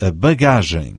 a bagagem.